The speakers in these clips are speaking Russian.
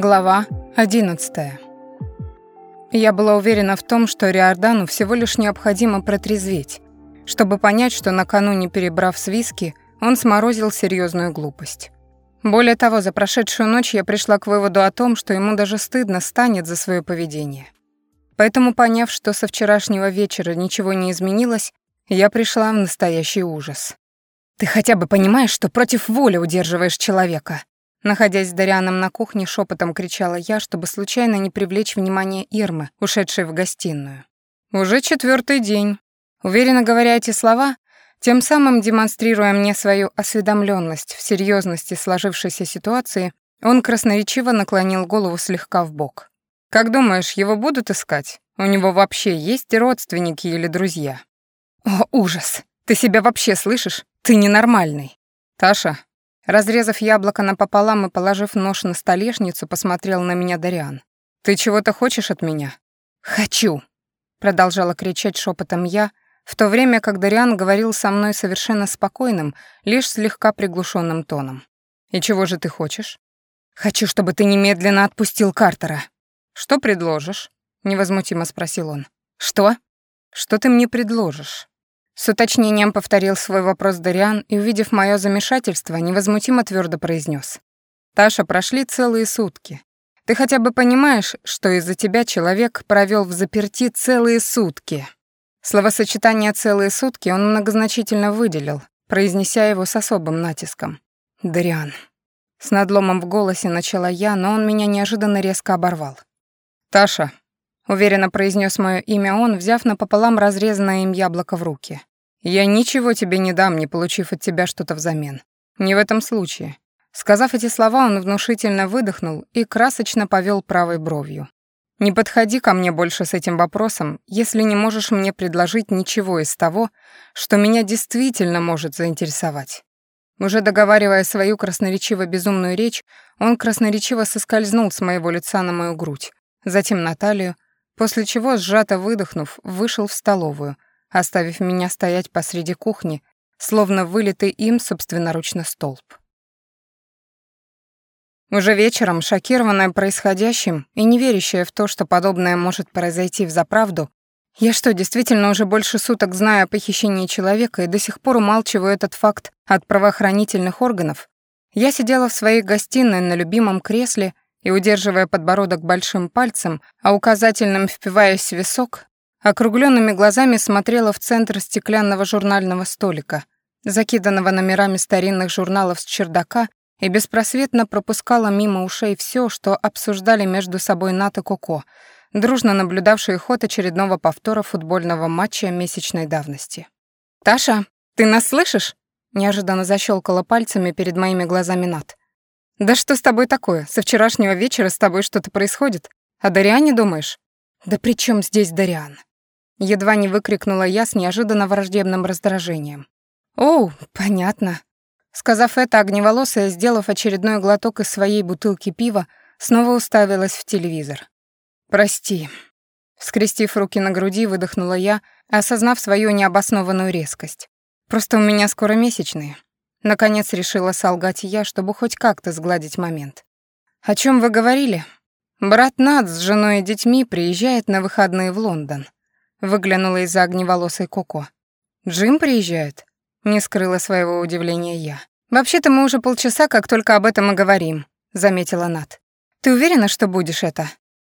Глава 11. Я была уверена в том, что Риордану всего лишь необходимо протрезветь, чтобы понять, что накануне перебрав с виски, он сморозил серьезную глупость. Более того, за прошедшую ночь я пришла к выводу о том, что ему даже стыдно станет за свое поведение. Поэтому, поняв, что со вчерашнего вечера ничего не изменилось, я пришла в настоящий ужас. «Ты хотя бы понимаешь, что против воли удерживаешь человека?» Находясь с Дарианом на кухне, шепотом кричала я, чтобы случайно не привлечь внимание Ирмы, ушедшей в гостиную. «Уже четвертый день». Уверенно говоря эти слова, тем самым демонстрируя мне свою осведомленность в серьезности сложившейся ситуации, он красноречиво наклонил голову слегка в бок. «Как думаешь, его будут искать? У него вообще есть родственники или друзья?» «О, ужас! Ты себя вообще слышишь? Ты ненормальный!» «Таша, Разрезав яблоко напополам и положив нож на столешницу, посмотрел на меня Дариан. «Ты чего-то хочешь от меня?» «Хочу!» — продолжала кричать шепотом я, в то время как Дариан говорил со мной совершенно спокойным, лишь слегка приглушенным тоном. «И чего же ты хочешь?» «Хочу, чтобы ты немедленно отпустил Картера». «Что предложишь?» — невозмутимо спросил он. «Что?» «Что ты мне предложишь?» С уточнением повторил свой вопрос Дариан и, увидев мое замешательство, невозмутимо твердо произнес: «Таша, прошли целые сутки. Ты хотя бы понимаешь, что из-за тебя человек провел в заперти целые сутки?» Словосочетание «целые сутки» он многозначительно выделил, произнеся его с особым натиском. «Дариан». С надломом в голосе начала я, но он меня неожиданно резко оборвал. «Таша», — уверенно произнес мое имя он, взяв напополам разрезанное им яблоко в руки. Я ничего тебе не дам, не получив от тебя что-то взамен. Не в этом случае. Сказав эти слова, он внушительно выдохнул и красочно повел правой бровью. Не подходи ко мне больше с этим вопросом, если не можешь мне предложить ничего из того, что меня действительно может заинтересовать. Уже договаривая свою красноречиво безумную речь, он красноречиво соскользнул с моего лица на мою грудь, затем на талию, после чего, сжато выдохнув, вышел в столовую — оставив меня стоять посреди кухни, словно вылитый им собственноручно столб. Уже вечером, шокированная происходящим и не верящая в то, что подобное может произойти в заправду, я что, действительно уже больше суток знаю о похищении человека и до сих пор умалчиваю этот факт от правоохранительных органов? Я сидела в своей гостиной на любимом кресле и, удерживая подбородок большим пальцем, а указательным впиваясь в висок, Округленными глазами смотрела в центр стеклянного журнального столика, закиданного номерами старинных журналов с чердака, и беспросветно пропускала мимо ушей все, что обсуждали между собой Ната Коко, дружно наблюдавшие ход очередного повтора футбольного матча месячной давности. «Таша, ты нас слышишь?» неожиданно защелкала пальцами перед моими глазами Нат. «Да что с тобой такое? Со вчерашнего вечера с тобой что-то происходит? О Дариане думаешь?» «Да при чем здесь Дариан?» Едва не выкрикнула я с неожиданно враждебным раздражением. «Оу, понятно». Сказав это, огневолосая, сделав очередной глоток из своей бутылки пива, снова уставилась в телевизор. «Прости». Скрестив руки на груди, выдохнула я, осознав свою необоснованную резкость. «Просто у меня скоро месячные». Наконец решила солгать я, чтобы хоть как-то сгладить момент. «О чем вы говорили?» «Брат Над с женой и детьми приезжает на выходные в Лондон. Выглянула из-за огневолосой Коко. «Джим приезжает?» Не скрыла своего удивления я. «Вообще-то мы уже полчаса как только об этом и говорим», — заметила Нат. «Ты уверена, что будешь это?»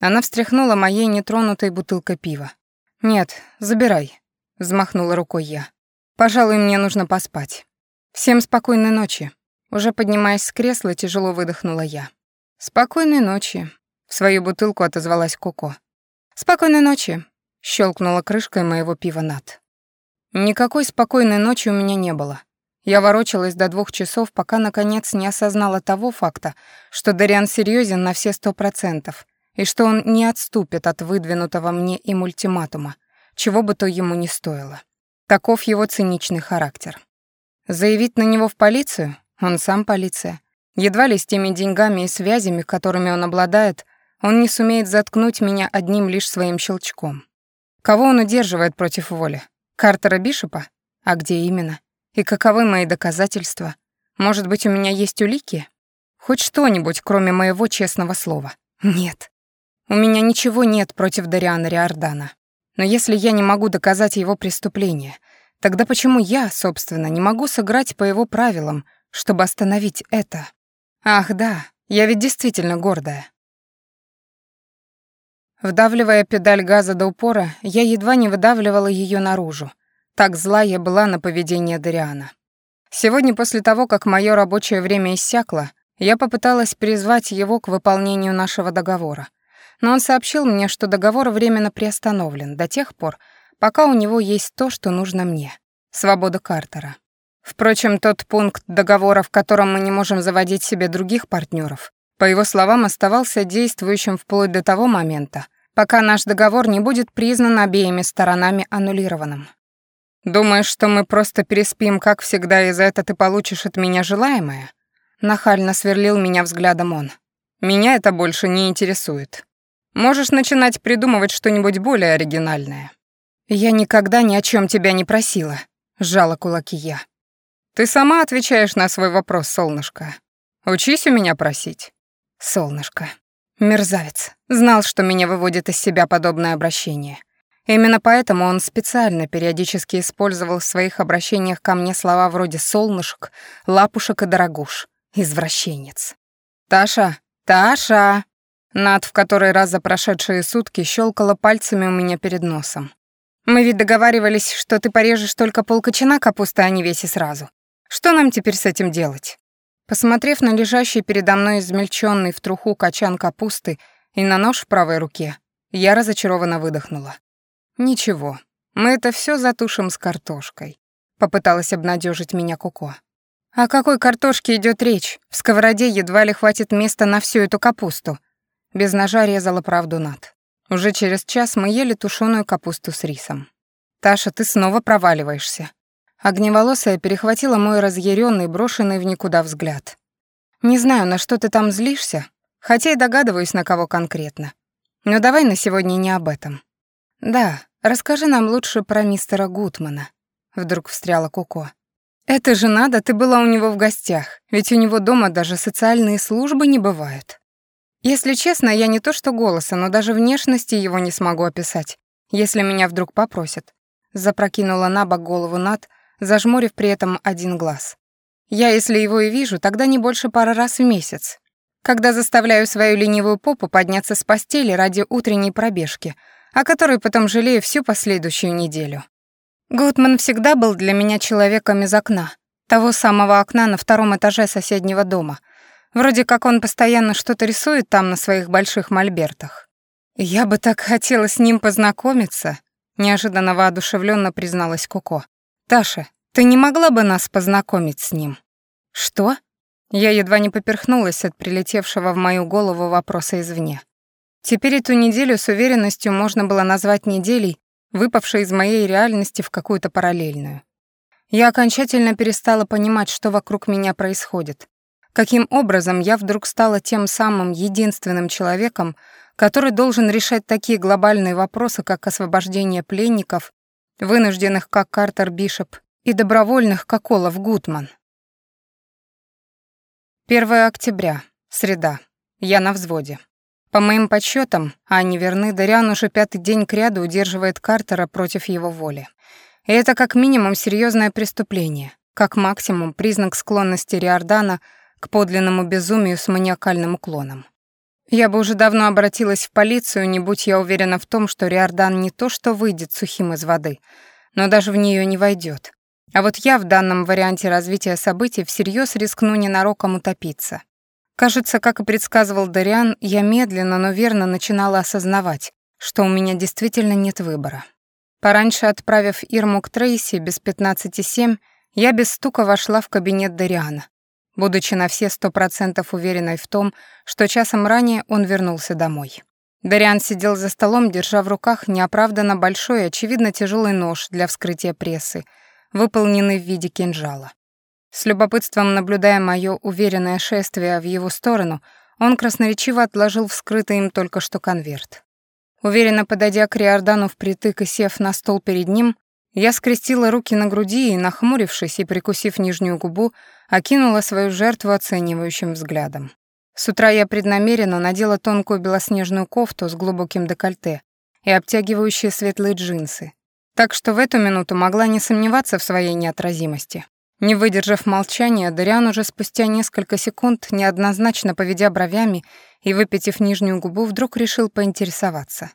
Она встряхнула моей нетронутой бутылкой пива. «Нет, забирай», — взмахнула рукой я. «Пожалуй, мне нужно поспать. Всем спокойной ночи». Уже поднимаясь с кресла, тяжело выдохнула я. «Спокойной ночи», — в свою бутылку отозвалась Коко. «Спокойной ночи», Щелкнула крышкой моего пива Нат. Никакой спокойной ночи у меня не было. Я ворочалась до двух часов, пока, наконец, не осознала того факта, что Дариан серьезен на все сто процентов, и что он не отступит от выдвинутого мне им ультиматума, чего бы то ему ни стоило. Таков его циничный характер. Заявить на него в полицию? Он сам полиция. Едва ли с теми деньгами и связями, которыми он обладает, он не сумеет заткнуть меня одним лишь своим щелчком. Кого он удерживает против воли? Картера Бишопа? А где именно? И каковы мои доказательства? Может быть, у меня есть улики? Хоть что-нибудь, кроме моего честного слова. Нет. У меня ничего нет против Дариана Риордана. Но если я не могу доказать его преступление, тогда почему я, собственно, не могу сыграть по его правилам, чтобы остановить это? Ах, да, я ведь действительно гордая. Вдавливая педаль газа до упора, я едва не выдавливала ее наружу. Так зла я была на поведение Дариана. Сегодня после того, как мое рабочее время иссякло, я попыталась призвать его к выполнению нашего договора. Но он сообщил мне, что договор временно приостановлен до тех пор, пока у него есть то, что нужно мне — свобода Картера. Впрочем, тот пункт договора, в котором мы не можем заводить себе других партнеров, по его словам, оставался действующим вплоть до того момента, пока наш договор не будет признан обеими сторонами аннулированным. «Думаешь, что мы просто переспим, как всегда, и за это ты получишь от меня желаемое?» Нахально сверлил меня взглядом он. «Меня это больше не интересует. Можешь начинать придумывать что-нибудь более оригинальное». «Я никогда ни о чем тебя не просила», — сжала кулаки я. «Ты сама отвечаешь на свой вопрос, солнышко. Учись у меня просить». «Солнышко. Мерзавец. Знал, что меня выводит из себя подобное обращение. Именно поэтому он специально периодически использовал в своих обращениях ко мне слова вроде «солнышек», «лапушек» и «дорогуш». Извращенец. «Таша! Таша!» Над в который раз за прошедшие сутки щелкала пальцами у меня перед носом. «Мы ведь договаривались, что ты порежешь только полкочана капусты, а не весь и сразу. Что нам теперь с этим делать?» Посмотрев на лежащий передо мной измельченный в труху качан капусты и на нож в правой руке, я разочарованно выдохнула. «Ничего, мы это все затушим с картошкой», — попыталась обнадежить меня Коко. «О какой картошке идет речь? В сковороде едва ли хватит места на всю эту капусту». Без ножа резала правду над. Уже через час мы ели тушеную капусту с рисом. «Таша, ты снова проваливаешься». Огневолосая перехватила мой разъяренный, брошенный в никуда взгляд. «Не знаю, на что ты там злишься, хотя и догадываюсь, на кого конкретно. Но давай на сегодня не об этом». «Да, расскажи нам лучше про мистера Гутмана», — вдруг встряла Коко. «Это же надо, ты была у него в гостях, ведь у него дома даже социальные службы не бывают». Если честно, я не то что голоса, но даже внешности его не смогу описать, если меня вдруг попросят. Запрокинула на бок голову Над, зажмурив при этом один глаз. Я, если его и вижу, тогда не больше пары раз в месяц. Когда заставляю свою ленивую попу подняться с постели ради утренней пробежки, о которой потом жалею всю последующую неделю. Гутман всегда был для меня человеком из окна, того самого окна на втором этаже соседнего дома. Вроде как он постоянно что-то рисует там на своих больших мольбертах. Я бы так хотела с ним познакомиться, неожиданно воодушевленно призналась Коко. Таша, ты не могла бы нас познакомить с ним? Что? Я едва не поперхнулась от прилетевшего в мою голову вопроса извне. Теперь эту неделю с уверенностью можно было назвать неделей, выпавшей из моей реальности в какую-то параллельную. Я окончательно перестала понимать, что вокруг меня происходит. Каким образом я вдруг стала тем самым единственным человеком, который должен решать такие глобальные вопросы, как освобождение пленников, вынужденных, как Картер Бишоп, и добровольных, как Олаф Гутман. 1 октября, среда. Я на взводе. По моим подсчетам, а они верны, Дариан уже пятый день кряду удерживает Картера против его воли. И это как минимум серьезное преступление, как максимум признак склонности Риордана к подлинному безумию с маниакальным уклоном. Я бы уже давно обратилась в полицию, не будь я уверена в том, что Риордан не то что выйдет сухим из воды, но даже в нее не войдет. А вот я в данном варианте развития событий всерьез рискну ненароком утопиться. Кажется, как и предсказывал Дариан, я медленно, но верно начинала осознавать, что у меня действительно нет выбора. Пораньше отправив Ирму к Трейси без 15,7, я без стука вошла в кабинет Дариана, будучи на все сто процентов уверенной в том, что часом ранее он вернулся домой. Дариан сидел за столом, держа в руках неоправданно большой и, очевидно, тяжелый нож для вскрытия прессы, выполненный в виде кинжала. С любопытством наблюдая мое уверенное шествие в его сторону, он красноречиво отложил вскрытый им только что конверт. Уверенно подойдя к Риордану впритык и сев на стол перед ним, я скрестила руки на груди и, нахмурившись и прикусив нижнюю губу, окинула свою жертву оценивающим взглядом. С утра я преднамеренно надела тонкую белоснежную кофту с глубоким декольте и обтягивающие светлые джинсы, так что в эту минуту могла не сомневаться в своей неотразимости. Не выдержав молчания, Дариан уже спустя несколько секунд, неоднозначно поведя бровями и выпитив нижнюю губу, вдруг решил поинтересоваться.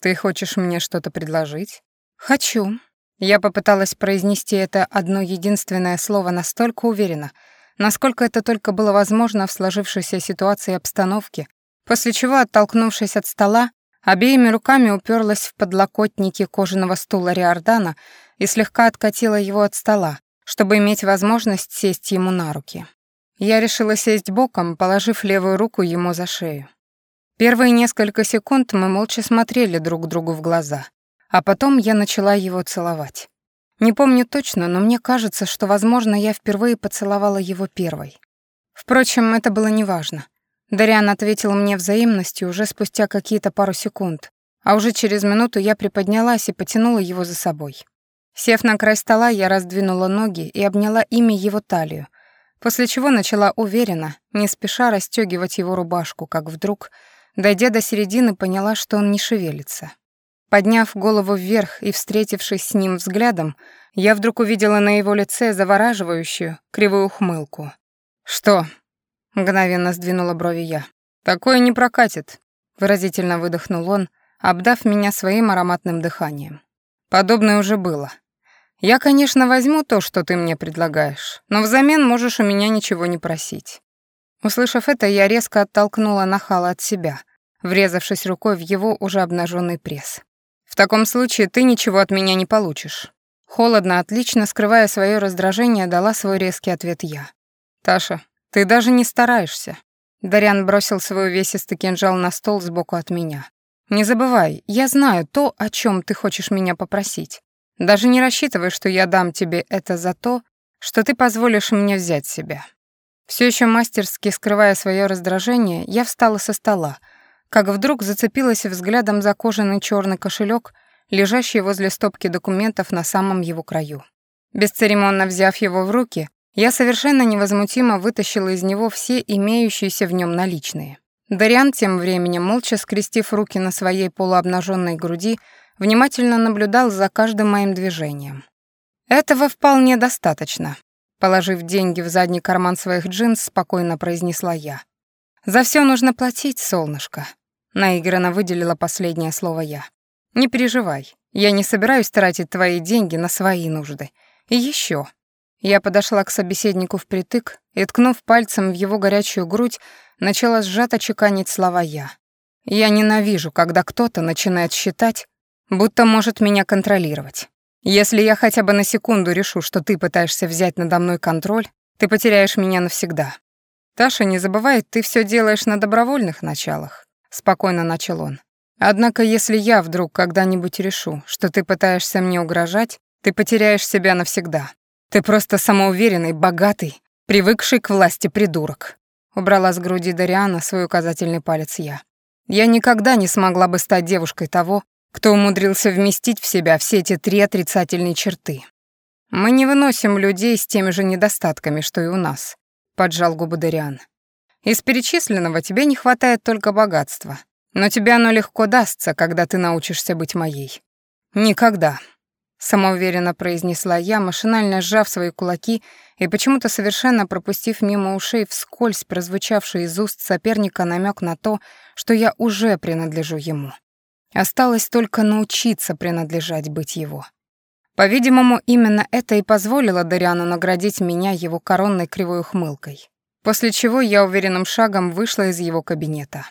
«Ты хочешь мне что-то предложить?» «Хочу». Я попыталась произнести это одно единственное слово настолько уверенно, насколько это только было возможно в сложившейся ситуации и обстановке, после чего, оттолкнувшись от стола, обеими руками уперлась в подлокотники кожаного стула Риордана и слегка откатила его от стола, чтобы иметь возможность сесть ему на руки. Я решила сесть боком, положив левую руку ему за шею. Первые несколько секунд мы молча смотрели друг другу в глаза, а потом я начала его целовать. Не помню точно, но мне кажется, что, возможно, я впервые поцеловала его первой. Впрочем, это было неважно. Дариан ответил мне взаимностью уже спустя какие-то пару секунд, а уже через минуту я приподнялась и потянула его за собой. Сев на край стола, я раздвинула ноги и обняла ими его талию, после чего начала уверенно, не спеша расстёгивать его рубашку, как вдруг, дойдя до середины, поняла, что он не шевелится. Подняв голову вверх и встретившись с ним взглядом, я вдруг увидела на его лице завораживающую, кривую ухмылку. «Что?» — мгновенно сдвинула брови я. «Такое не прокатит», — выразительно выдохнул он, обдав меня своим ароматным дыханием. «Подобное уже было. Я, конечно, возьму то, что ты мне предлагаешь, но взамен можешь у меня ничего не просить. Услышав это, я резко оттолкнула нахала от себя, врезавшись рукой в его уже обнаженный пресс. Таком случае ты ничего от меня не получишь. Холодно, отлично скрывая свое раздражение, дала свой резкий ответ я. Таша, ты даже не стараешься. Дарян бросил свой увесистый кинжал на стол сбоку от меня. Не забывай, я знаю то, о чем ты хочешь меня попросить. Даже не рассчитывай, что я дам тебе это за то, что ты позволишь мне взять себя. Все еще мастерски скрывая свое раздражение, я встала со стола, как вдруг зацепилась взглядом за кожаный черный кошелек, лежащий возле стопки документов на самом его краю. Бесцеремонно взяв его в руки, я совершенно невозмутимо вытащила из него все имеющиеся в нем наличные. Дариан тем временем, молча скрестив руки на своей полуобнаженной груди, внимательно наблюдал за каждым моим движением. «Этого вполне достаточно», — положив деньги в задний карман своих джинс, спокойно произнесла я. «За все нужно платить, солнышко», — наигранно выделила последнее слово я. «Не переживай, я не собираюсь тратить твои деньги на свои нужды. И еще. Я подошла к собеседнику впритык и, ткнув пальцем в его горячую грудь, начала сжато чеканить слова «я». Я ненавижу, когда кто-то начинает считать, будто может меня контролировать. Если я хотя бы на секунду решу, что ты пытаешься взять надо мной контроль, ты потеряешь меня навсегда. Таша, не забывай, ты все делаешь на добровольных началах, спокойно начал он. Однако, если я вдруг когда-нибудь решу, что ты пытаешься мне угрожать, ты потеряешь себя навсегда. Ты просто самоуверенный, богатый, привыкший к власти придурок. Убрала с груди Дариана свой указательный палец я. Я никогда не смогла бы стать девушкой того, кто умудрился вместить в себя все эти три отрицательные черты. Мы не выносим людей с теми же недостатками, что и у нас, поджал губы Дариан. Из перечисленного тебе не хватает только богатства, но тебе оно легко дастся, когда ты научишься быть моей. Никогда, самоуверенно произнесла я, машинально сжав свои кулаки и почему-то совершенно пропустив мимо ушей вскользь прозвучавший из уст соперника намек на то, что я уже принадлежу ему. Осталось только научиться принадлежать быть его. По-видимому, именно это и позволило Дариану наградить меня его коронной кривой ухмылкой, после чего я уверенным шагом вышла из его кабинета.